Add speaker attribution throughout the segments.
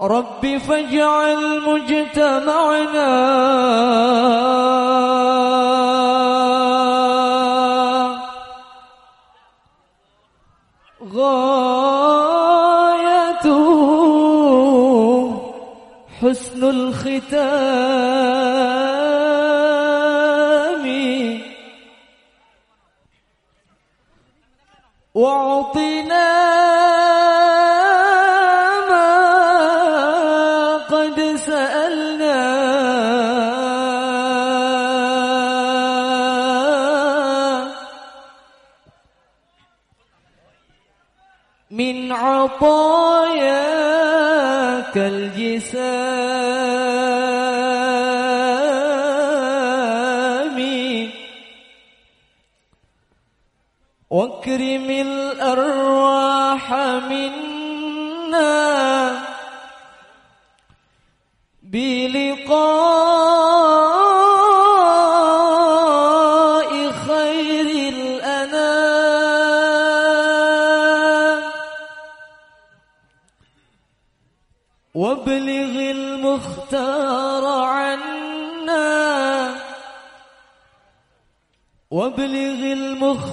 Speaker 1: رب فاجعل مجتمعنا غايته حسن الختام. وعطاء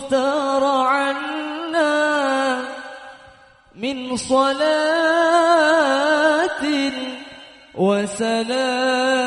Speaker 1: وافتر عنا من صلاة وسلام.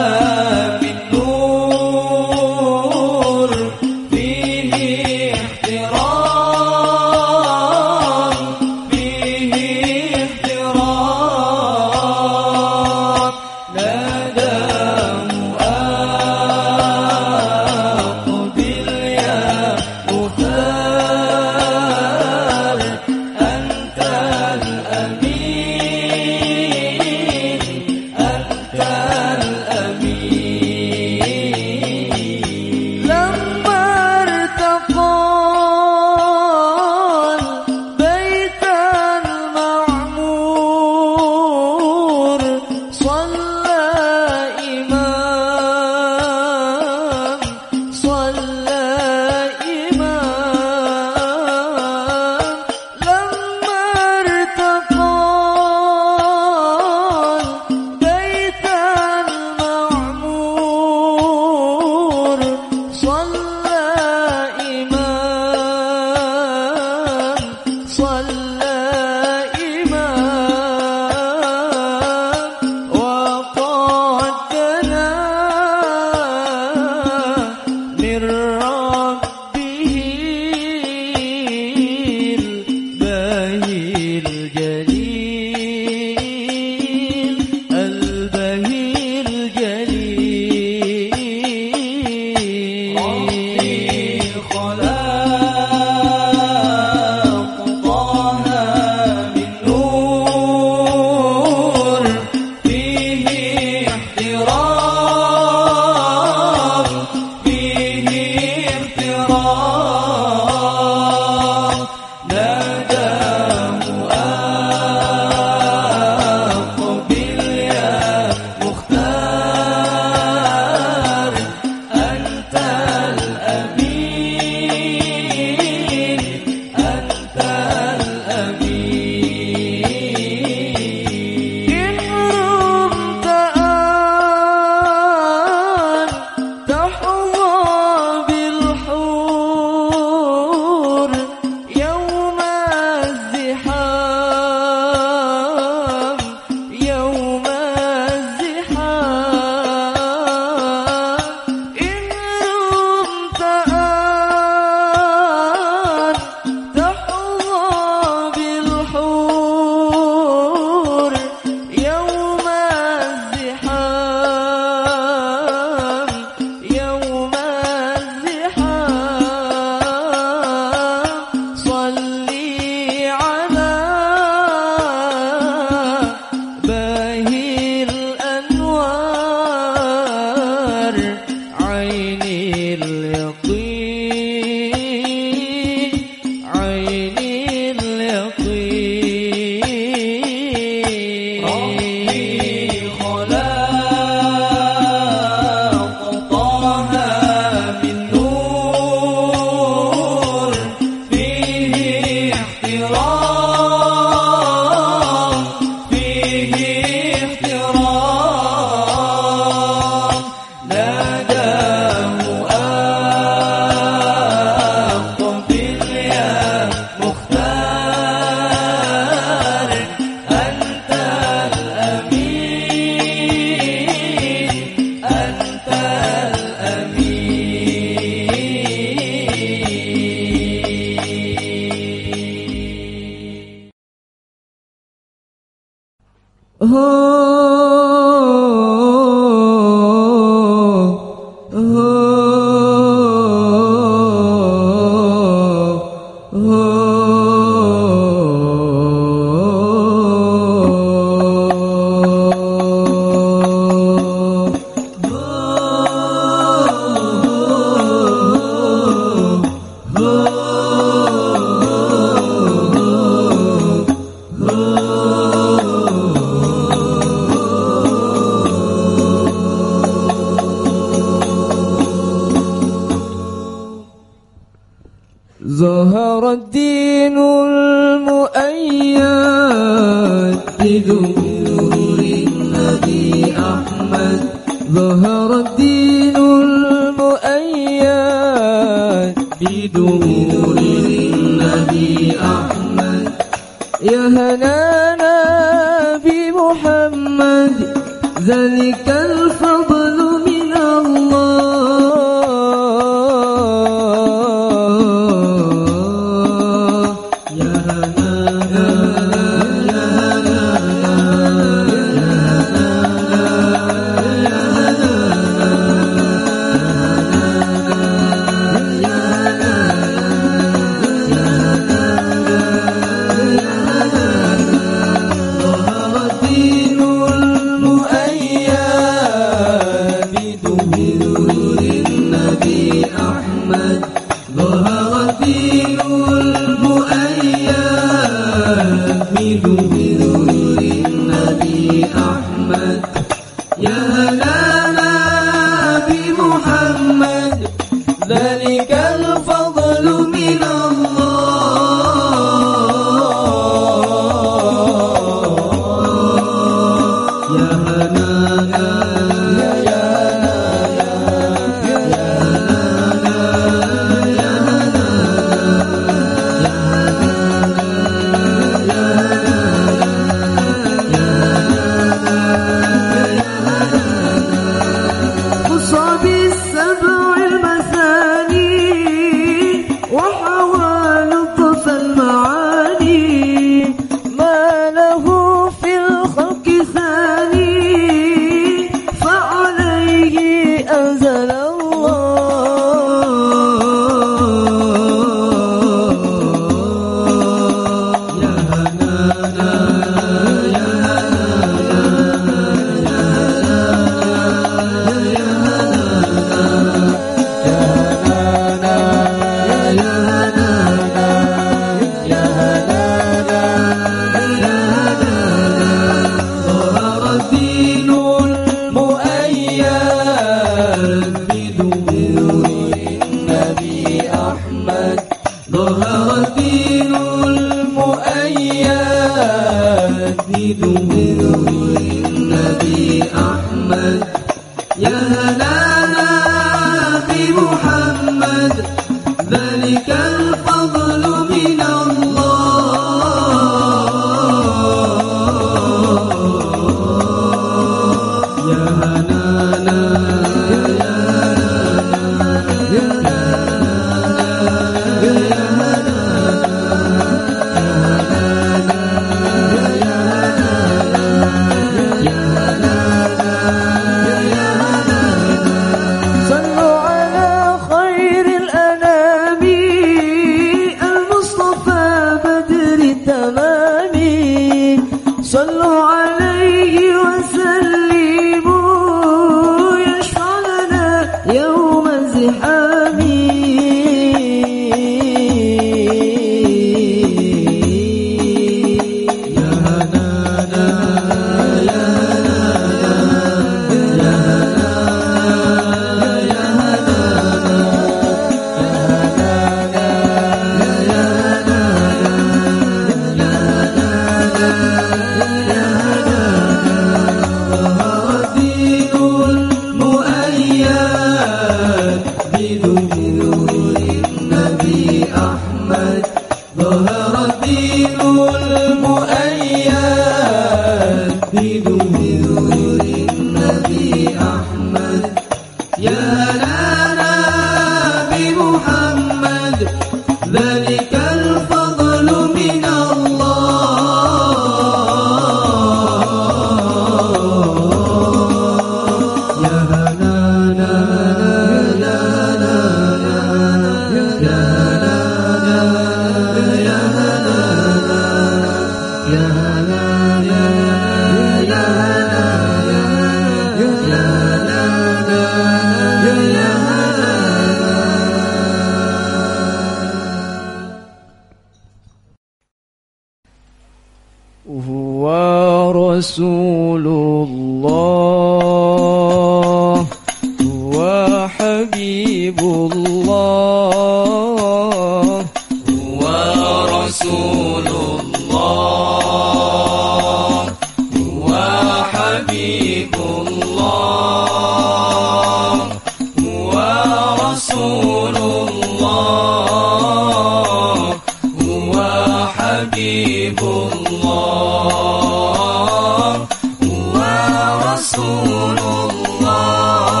Speaker 2: رسول الله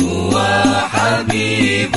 Speaker 2: هو حبيب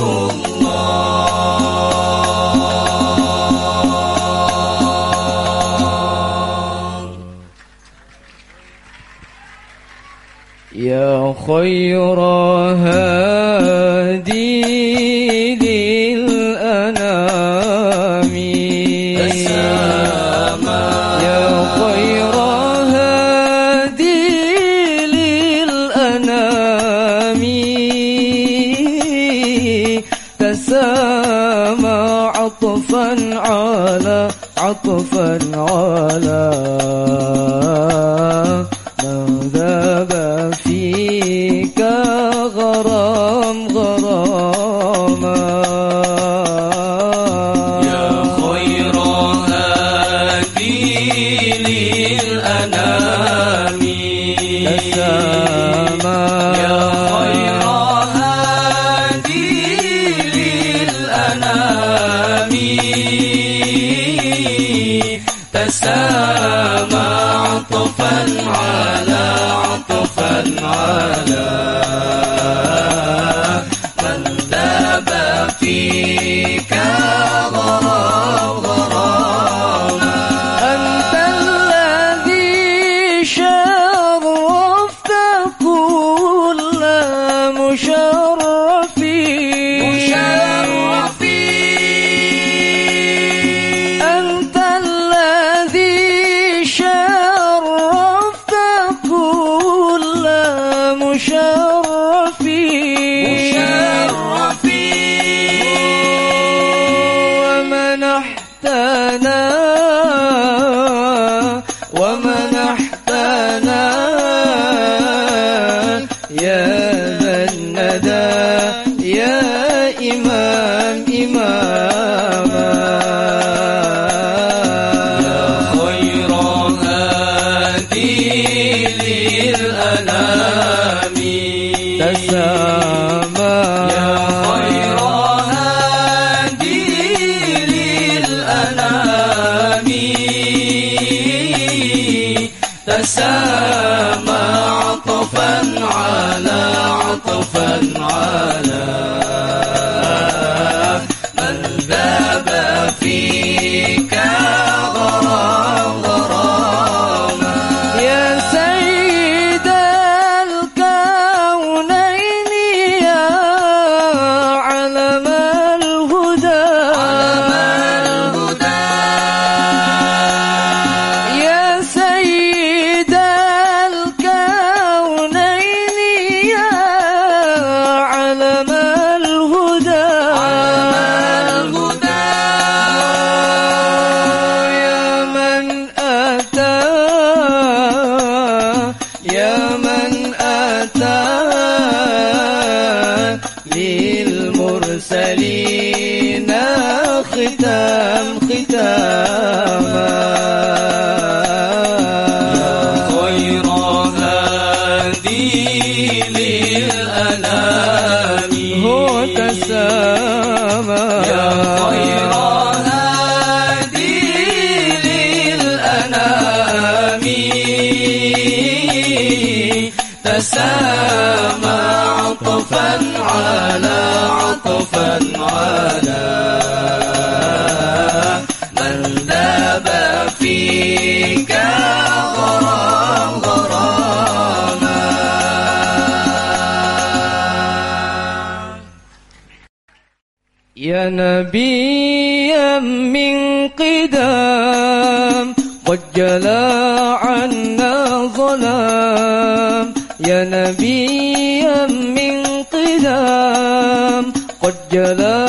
Speaker 1: نبيا من قدام قد جلى عنا ظلام. يا نبيا من قدام قد جلى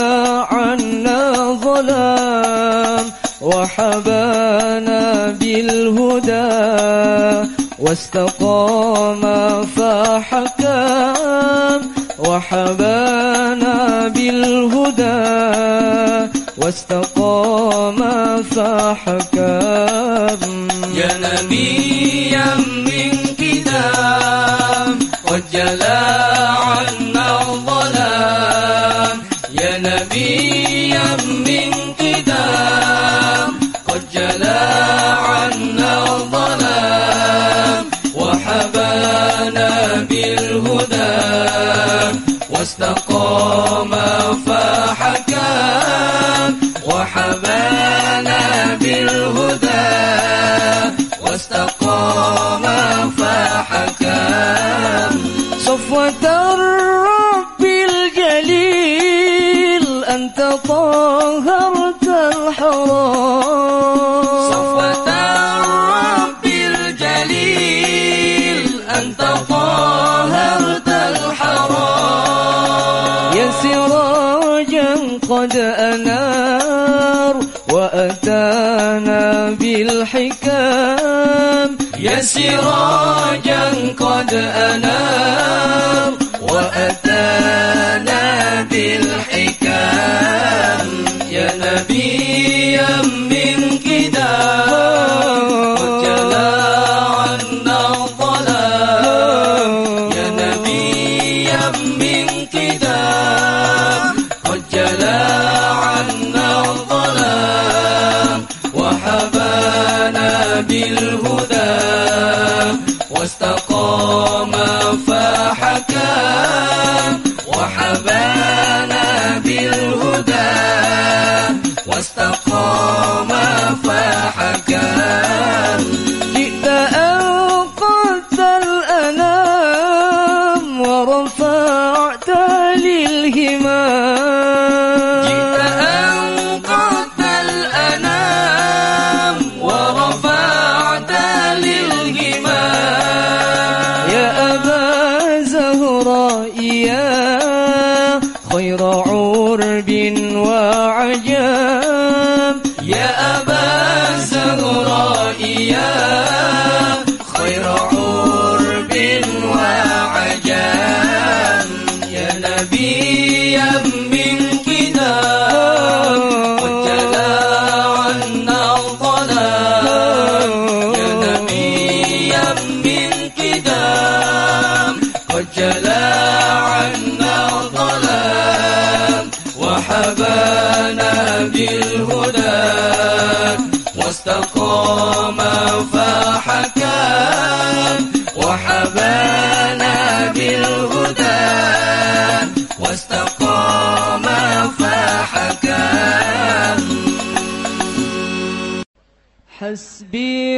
Speaker 1: عنا ظلام. وحبانا بالهدى واستقام فحكام. وحبانا بالهدى واستقام فحكم
Speaker 2: يا نبيا من كتاب قد جلى عنا الظلام. يا نبيا من كتاب قد جلى عنا الظلام. وحبانا بالهدى واستقام فحكم وحبانا بالهدى. واستقام فحكم
Speaker 1: صفوة الرب الجليل أنت طهرت الحرام. قد أنار وأتانا بالحكام.
Speaker 2: يا سراجا قد أنار واستقام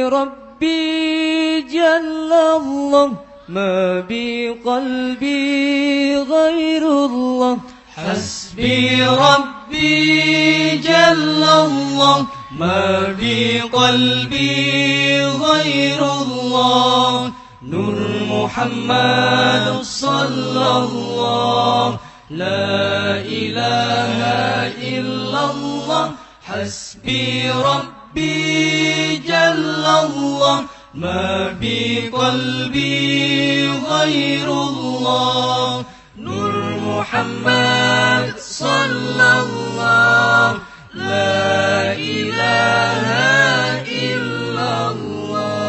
Speaker 1: ربي جل الله ما بقلبي غير الله.
Speaker 2: حسبي ربي جل الله ما بقلبي غير الله. نور محمد صلى الله لا إله إلا الله. حسبي ربي جل الله ما بقلبي غير الله. نور محمد صلى الله لا إله إلا الله.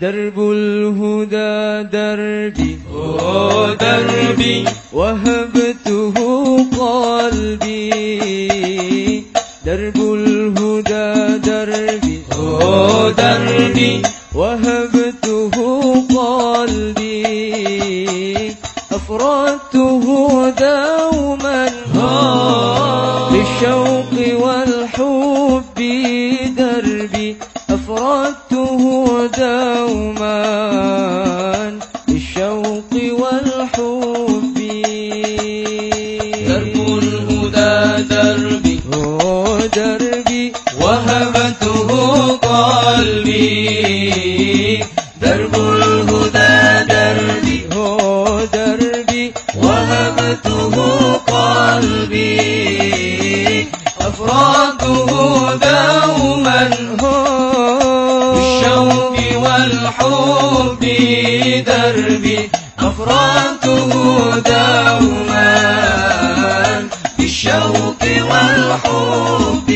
Speaker 1: درب الهدى دربي
Speaker 2: أوه دربي.
Speaker 1: وهبته قلبي. درب الهدى دربي
Speaker 2: دربي
Speaker 1: وهبته قلبي. أفردته دوما. بالشوق والحب دربي. أفردته دوما.
Speaker 2: دربي.
Speaker 1: دربي.
Speaker 2: وهبته قلبي. درب الهدى دربي.
Speaker 1: دربي.
Speaker 2: وهبته قلبي. أفراده دوما. بالشوق والحب دربي. أفراده دوما. والحب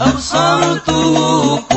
Speaker 1: أبصرته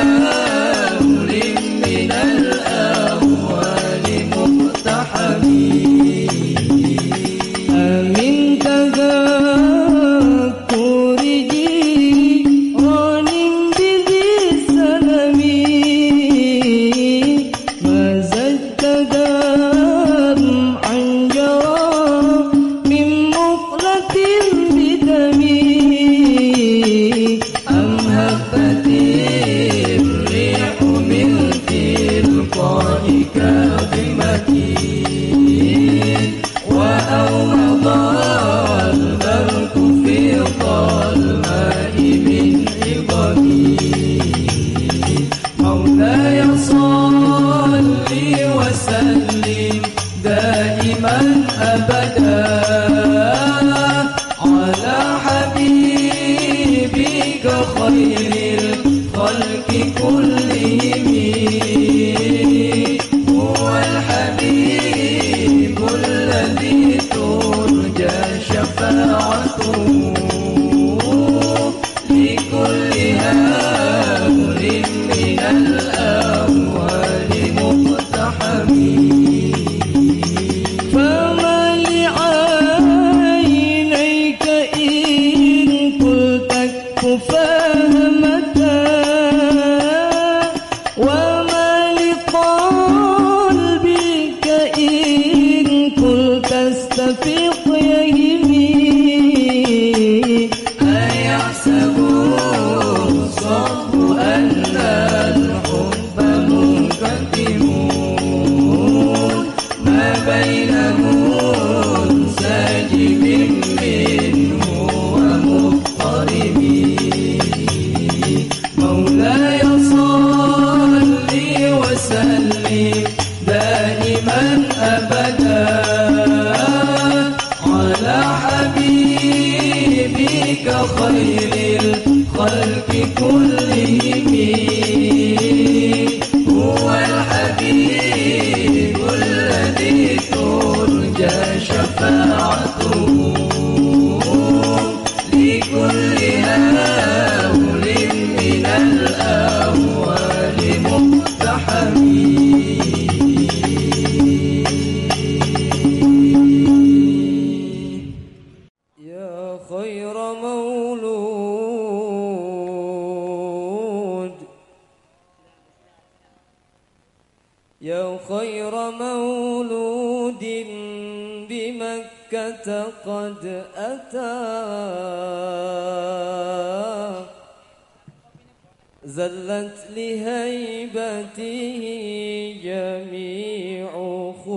Speaker 2: لكل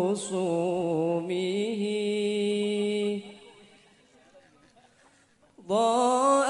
Speaker 1: خصومه ضاءت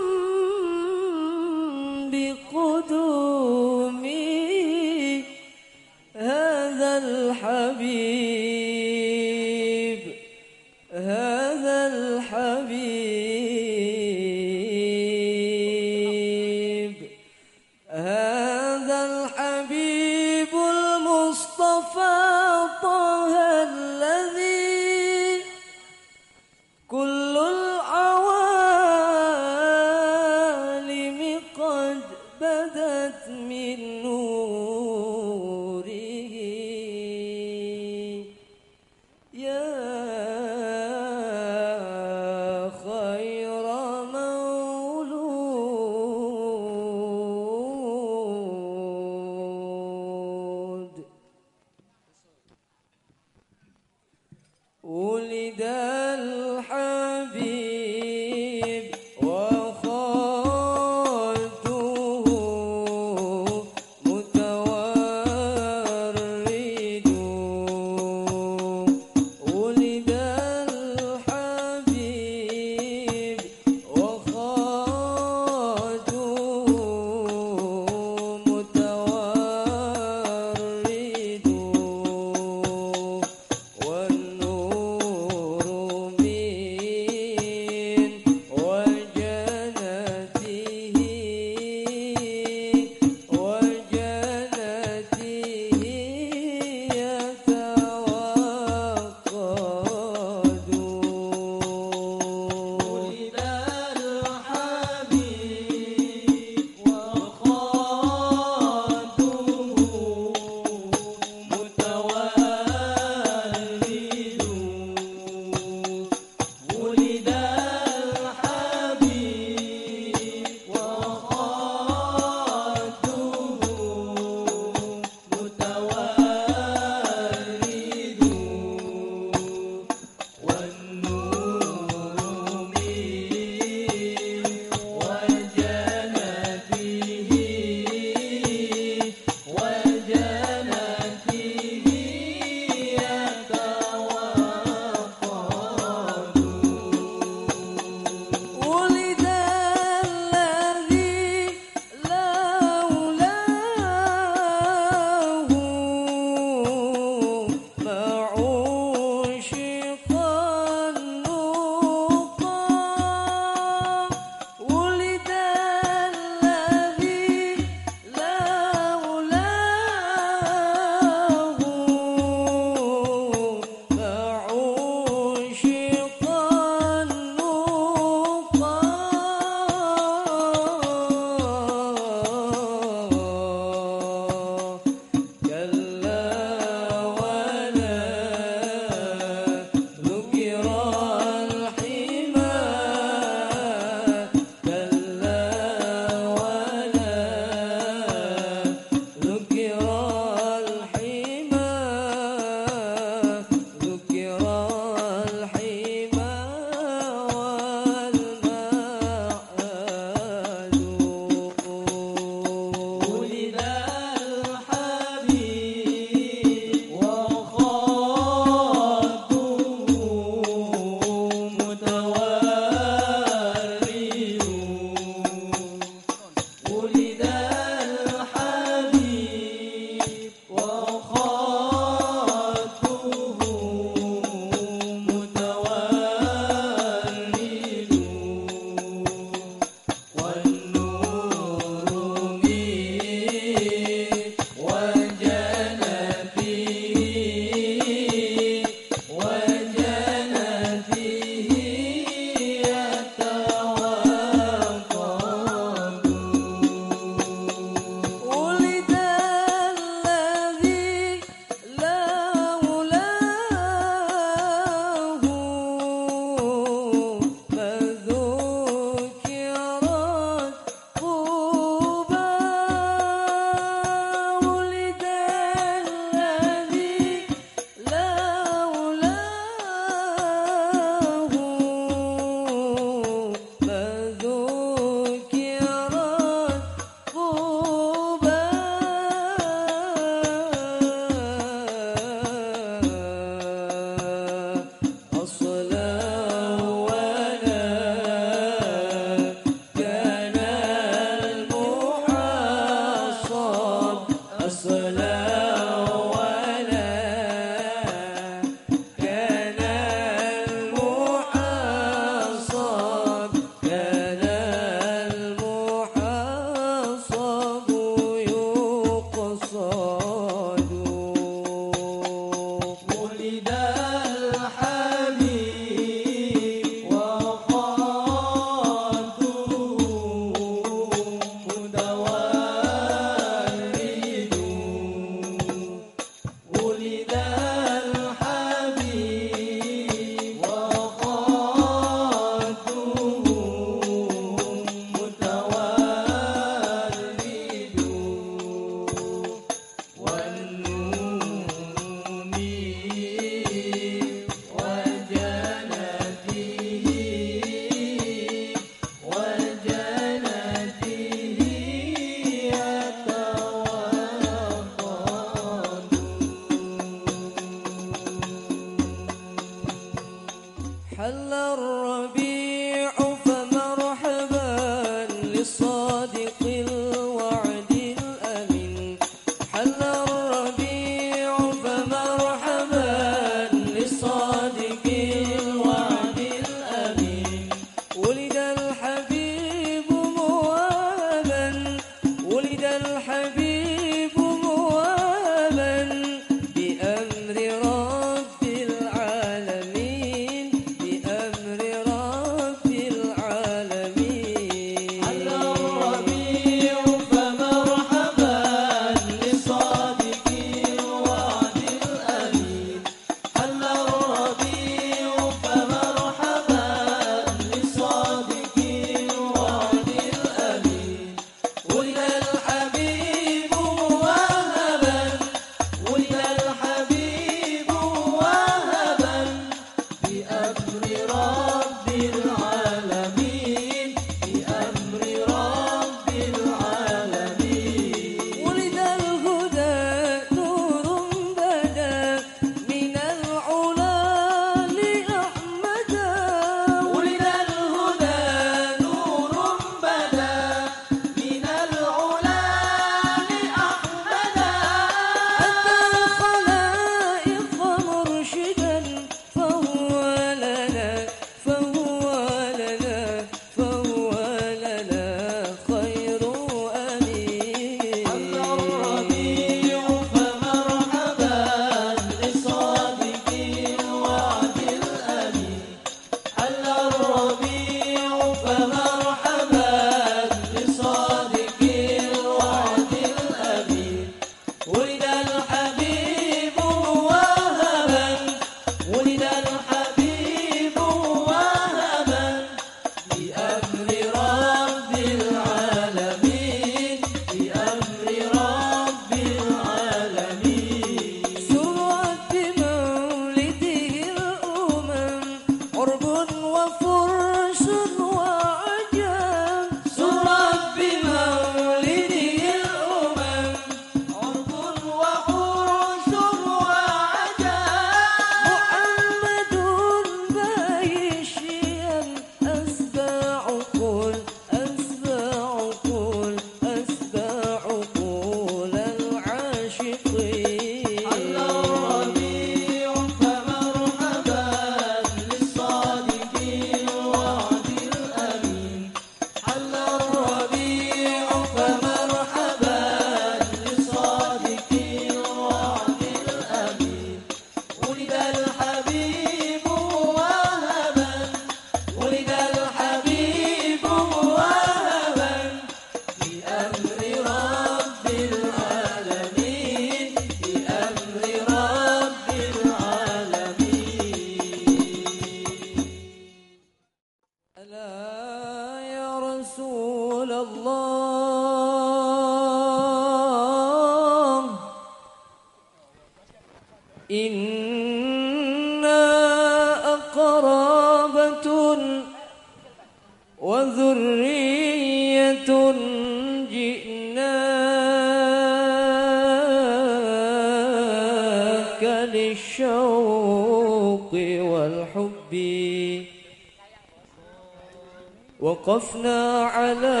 Speaker 1: وقفنا على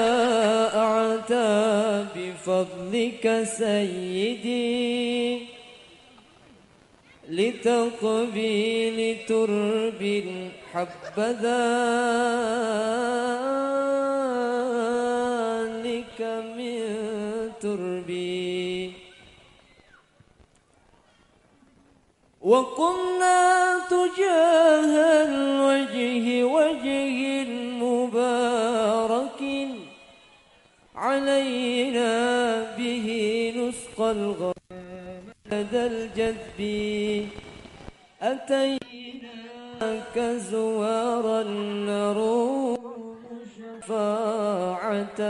Speaker 1: أعتاب فضلك سيدي لتقبيل ترب حبذا لك من تربي. وقمنا تجاه الوجه وجه علينا به نسقى الغرام لدى الجذب. أتيناك زوارا نروم شفاعة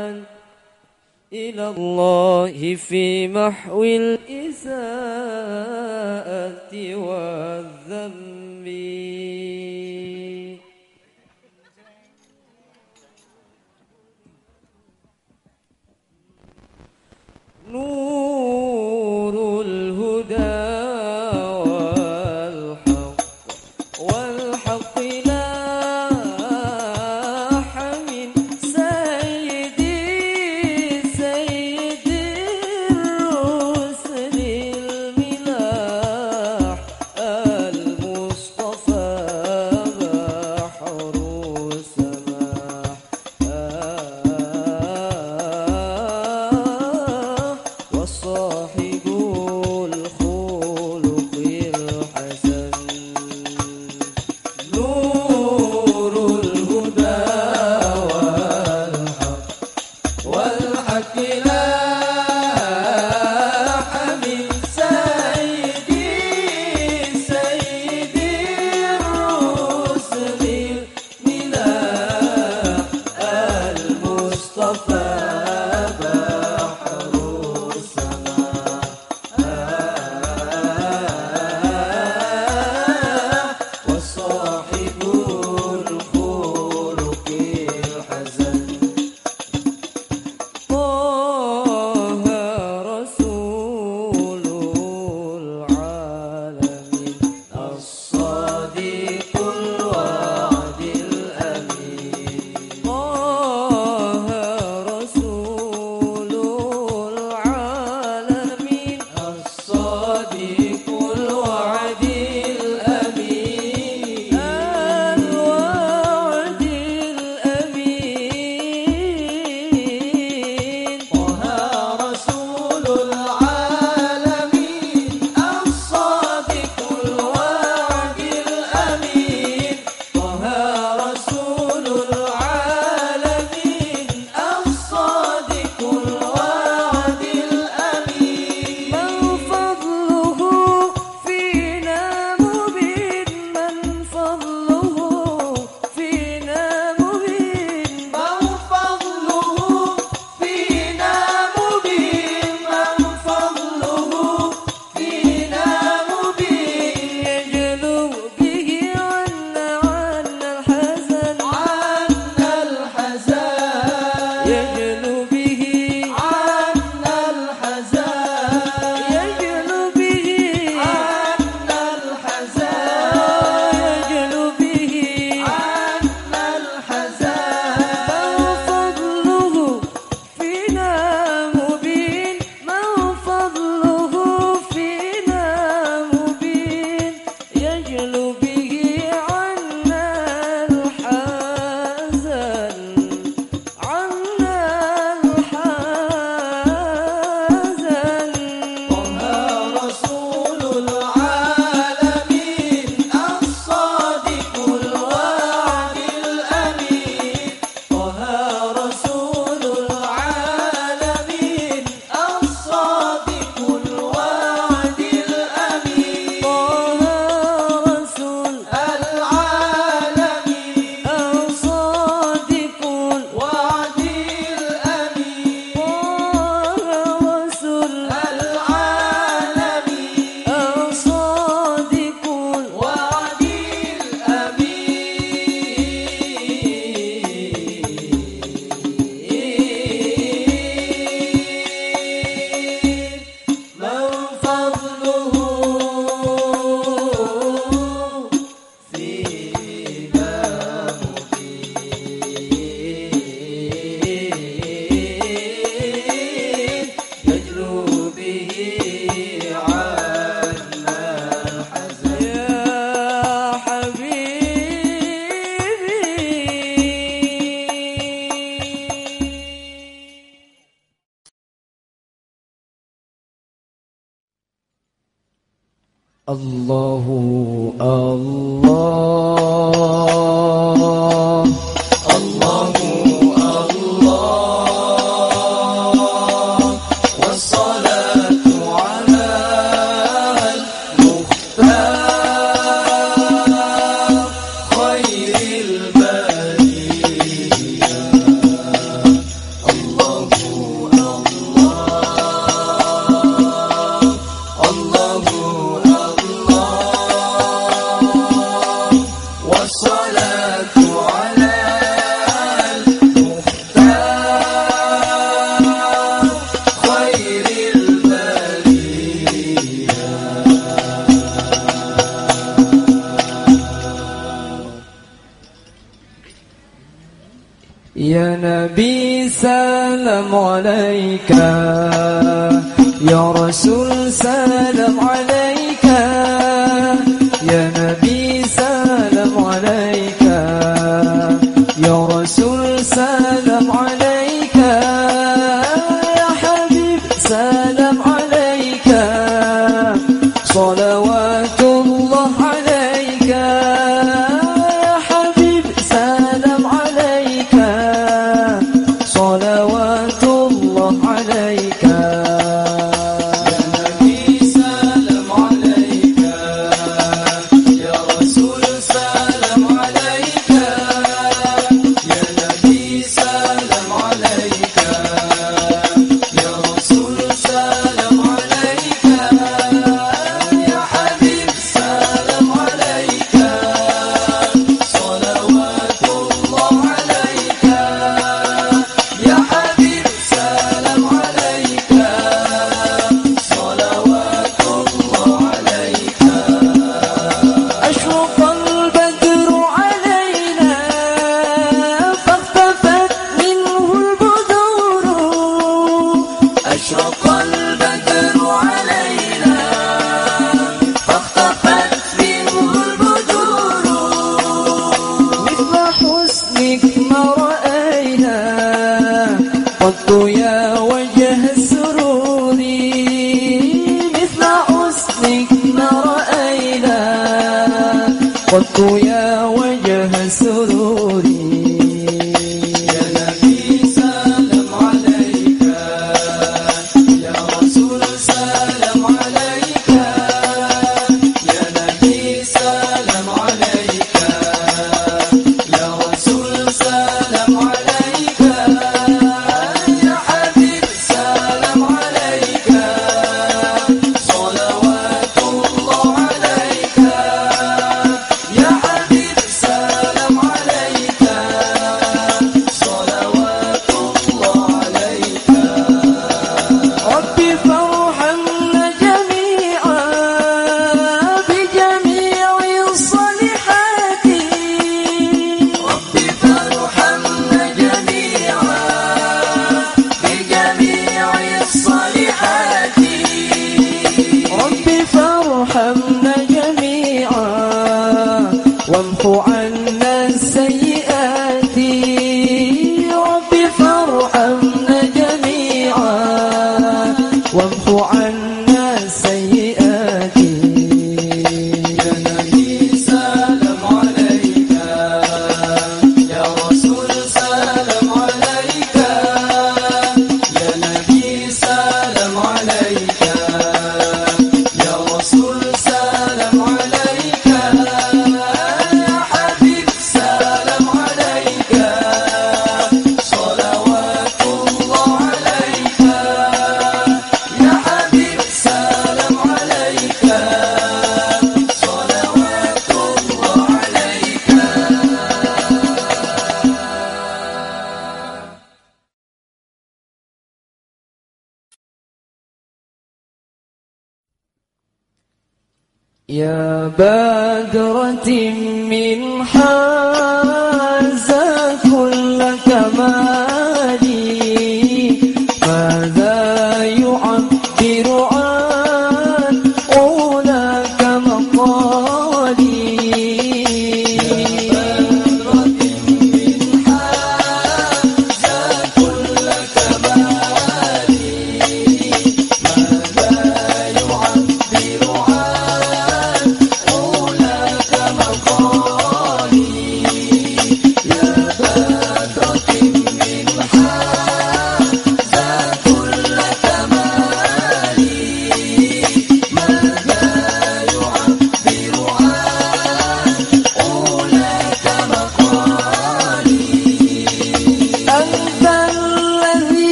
Speaker 1: إلى الله في محو الإساءة والذنب. نور
Speaker 2: الله الله. يا سلام عليك. يا رسول سلام عليك.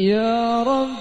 Speaker 2: يا
Speaker 1: ربي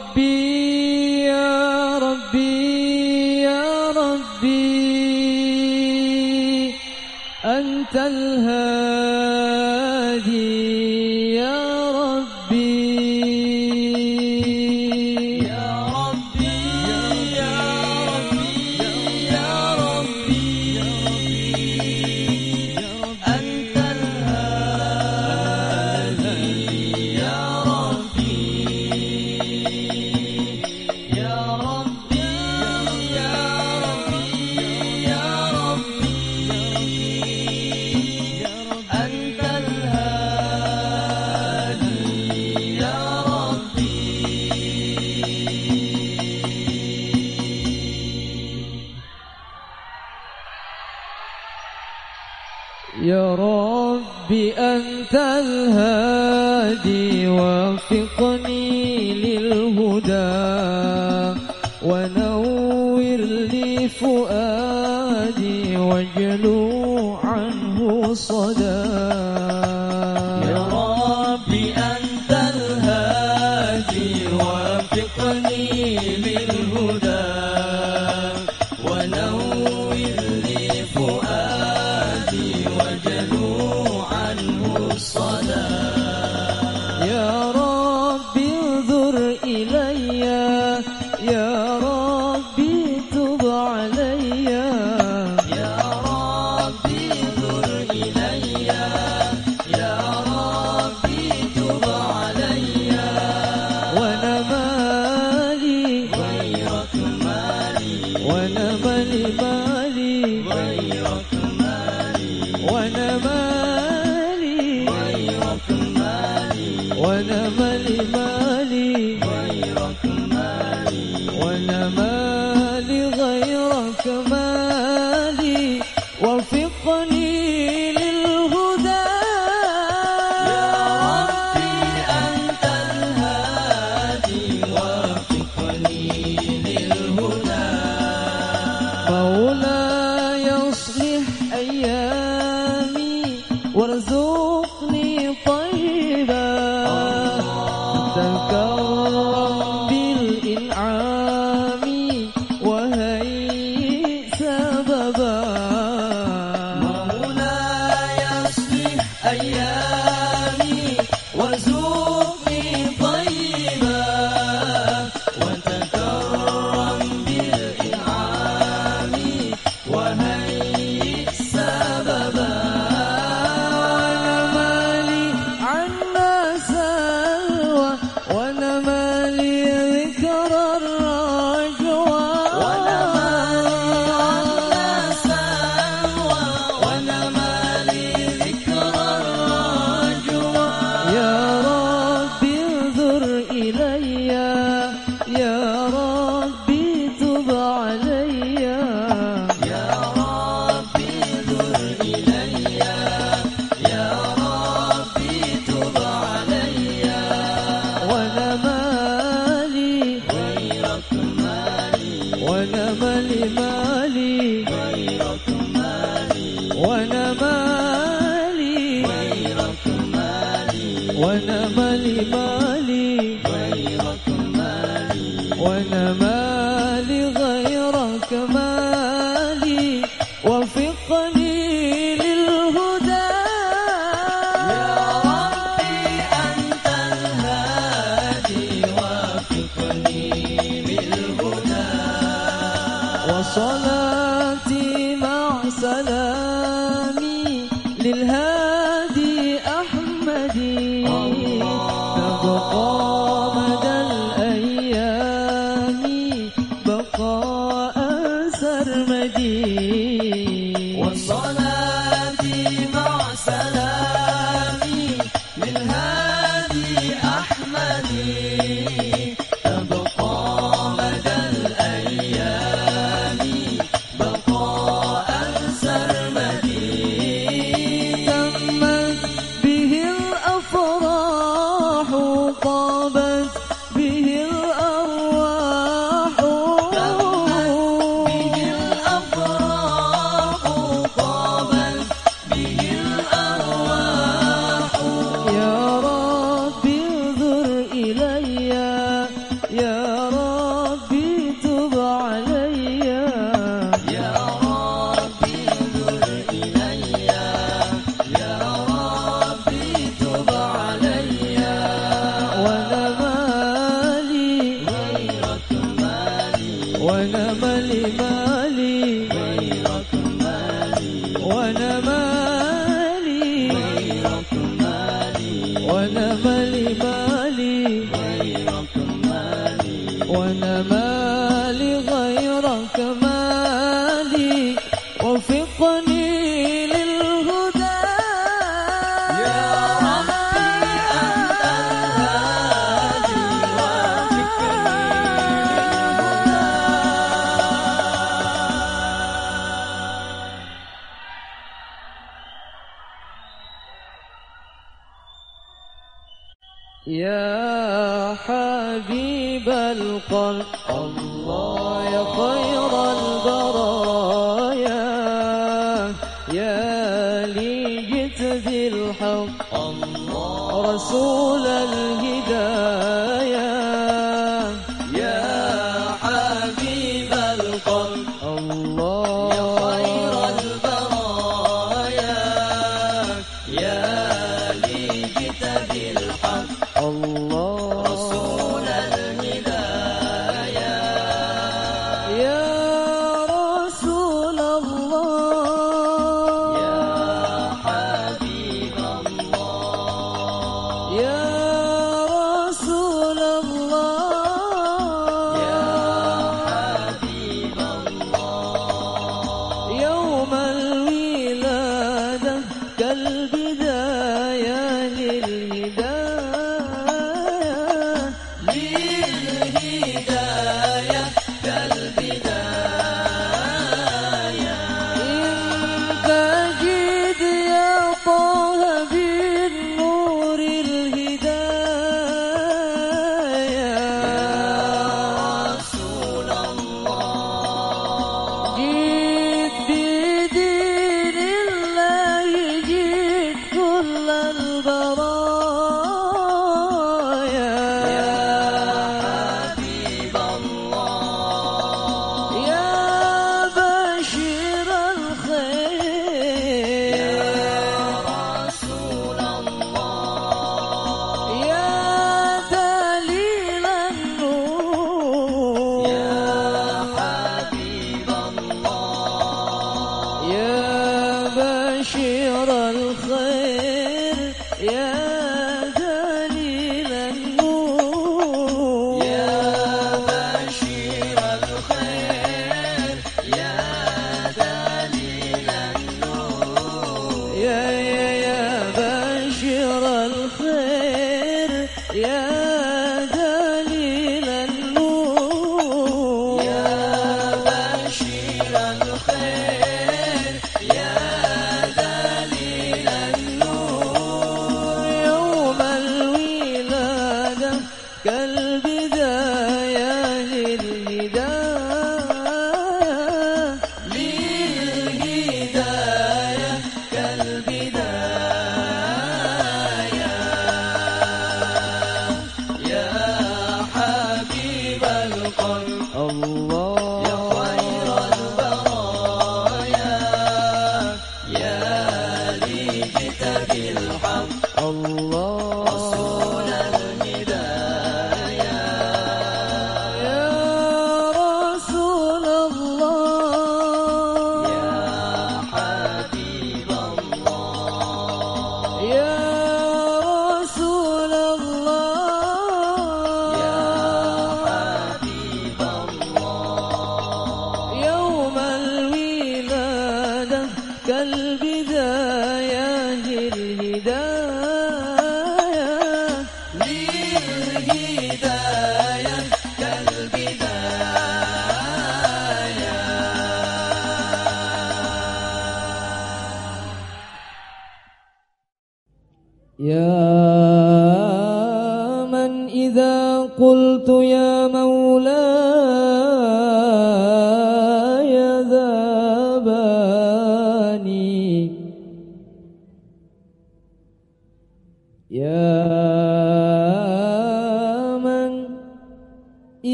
Speaker 1: الله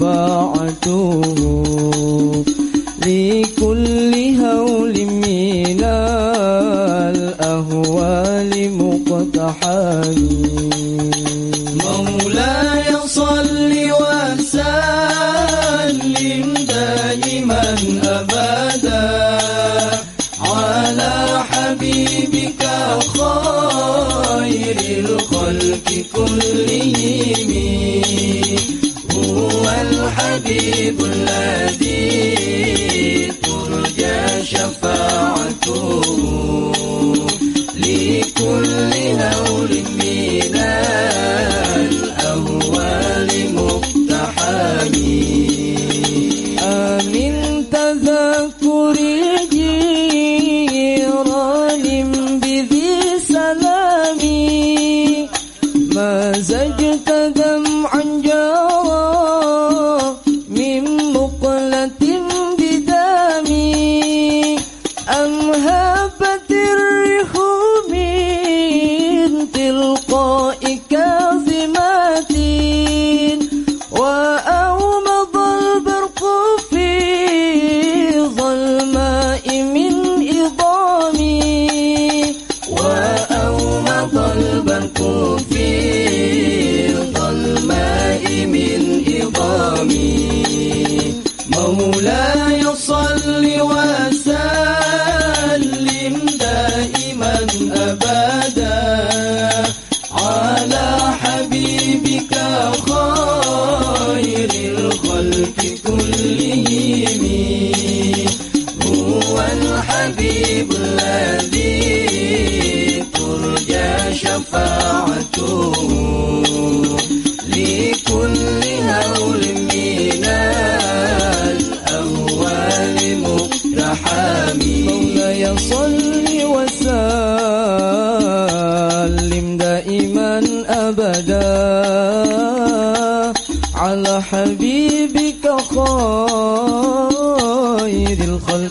Speaker 1: شفاعته لكل هول من الأهوال مقتحان
Speaker 2: مولاي صل وسلم دائما أبدا على حبيبك خير الخلق كلهم. الحبيب الذي فرج شفاعته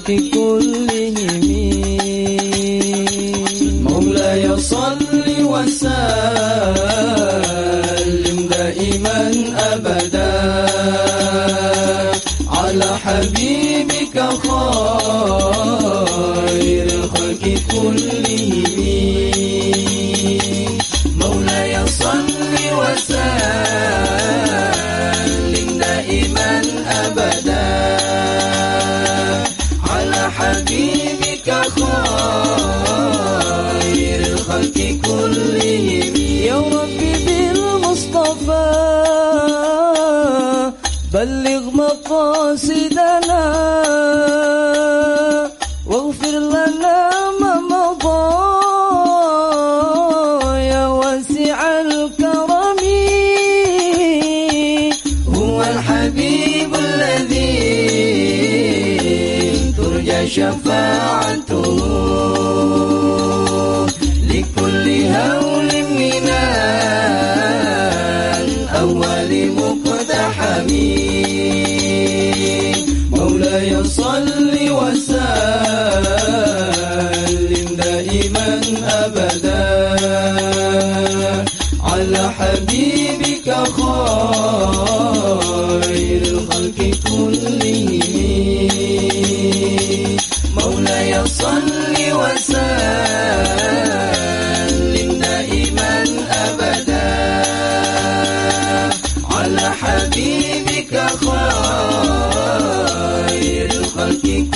Speaker 2: You.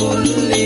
Speaker 2: 我努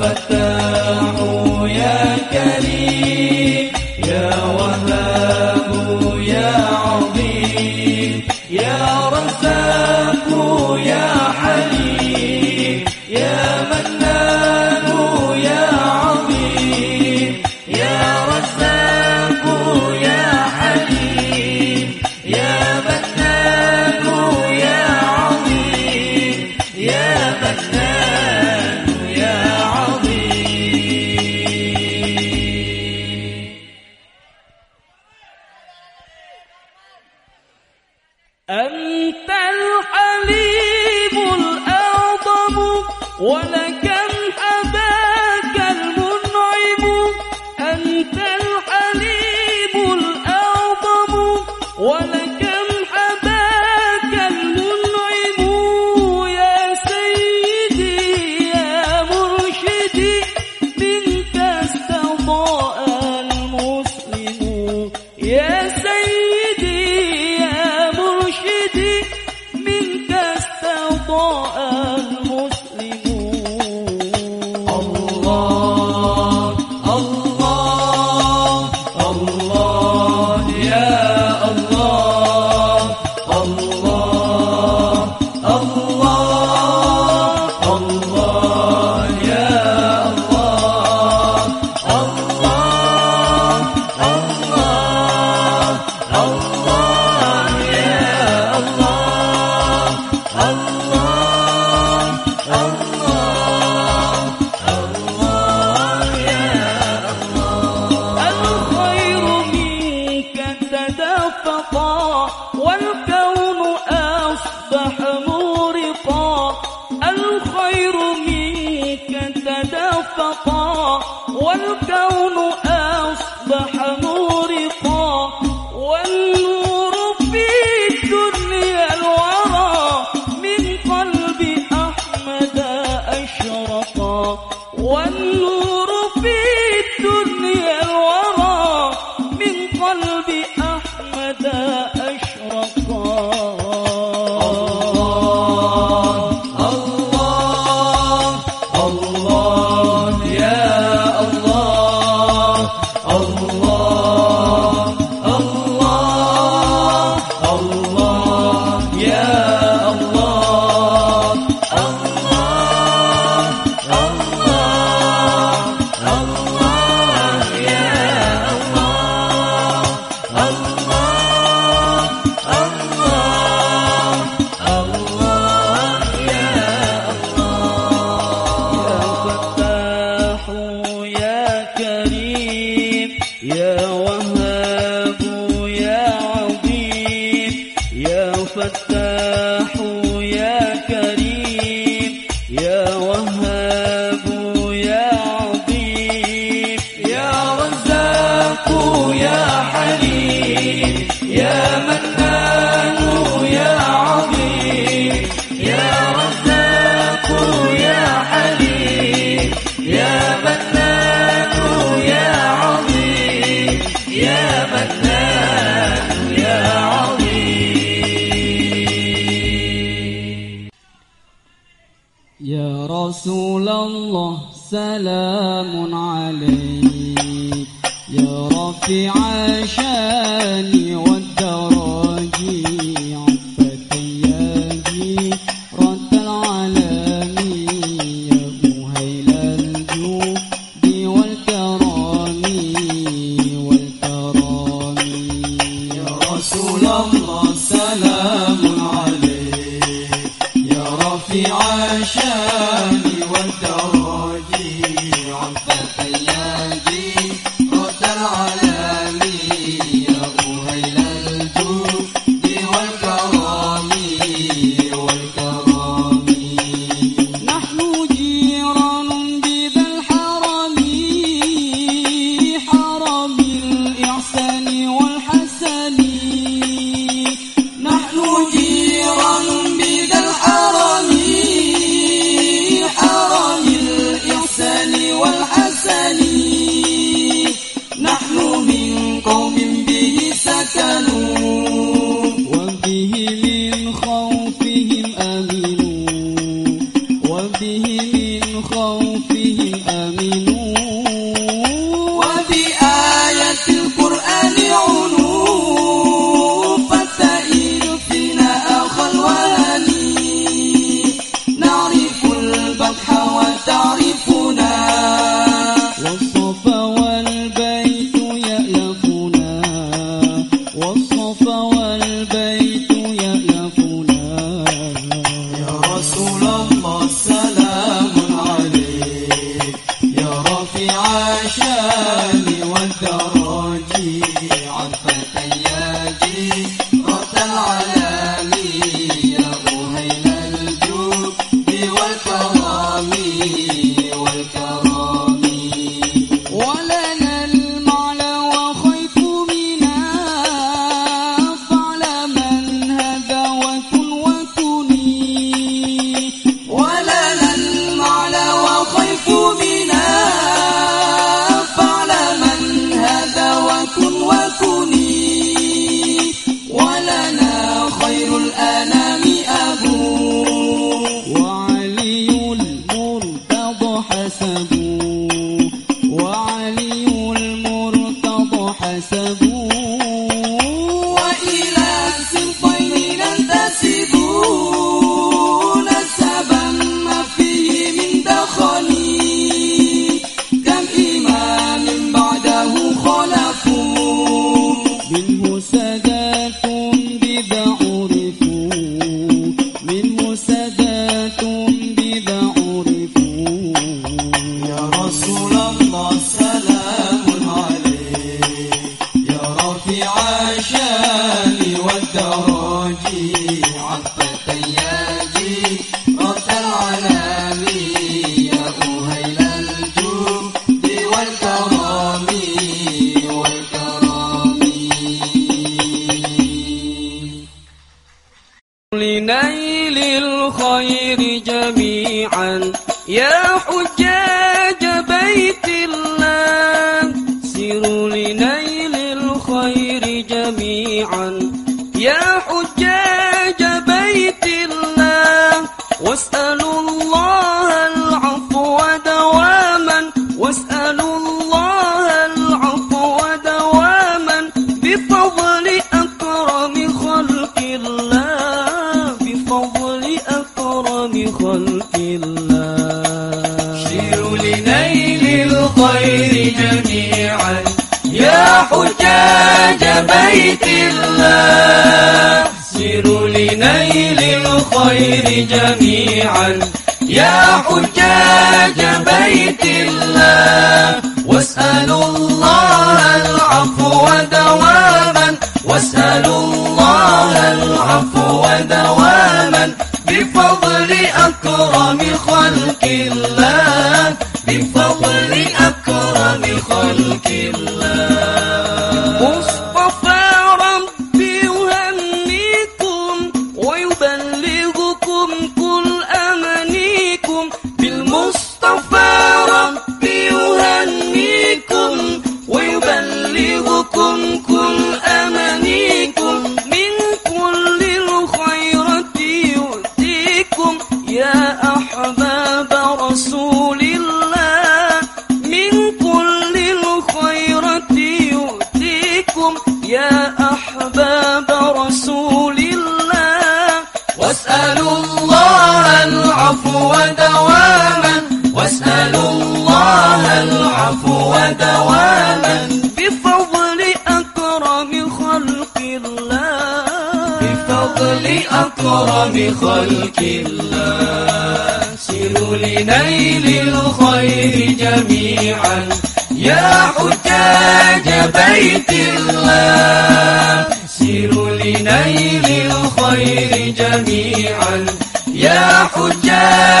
Speaker 1: يا
Speaker 3: فضل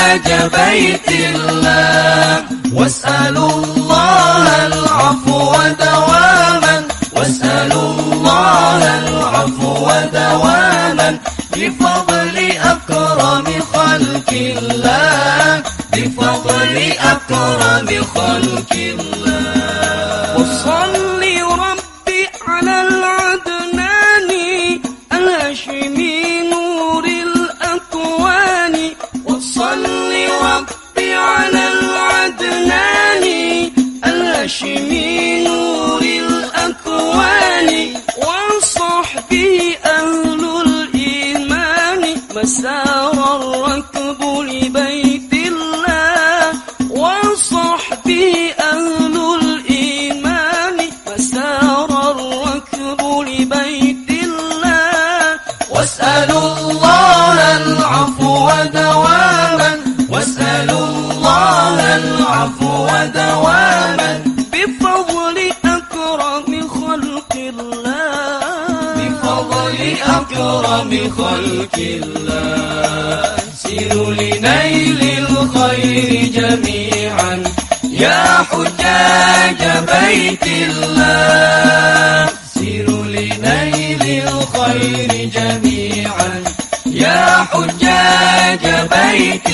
Speaker 3: حاج بيت
Speaker 2: الله. واسأل الله العفو دواما واسأل الله العفو دواما
Speaker 3: بفضل أكرم خلق الله.
Speaker 2: بفضل أكرم خلق الله. أكرم خلق الله. سيروا لنيل الخير جميعا. يا حجاج بيت الله. سيروا لنيل الخير جميعا. يا حجاج بيت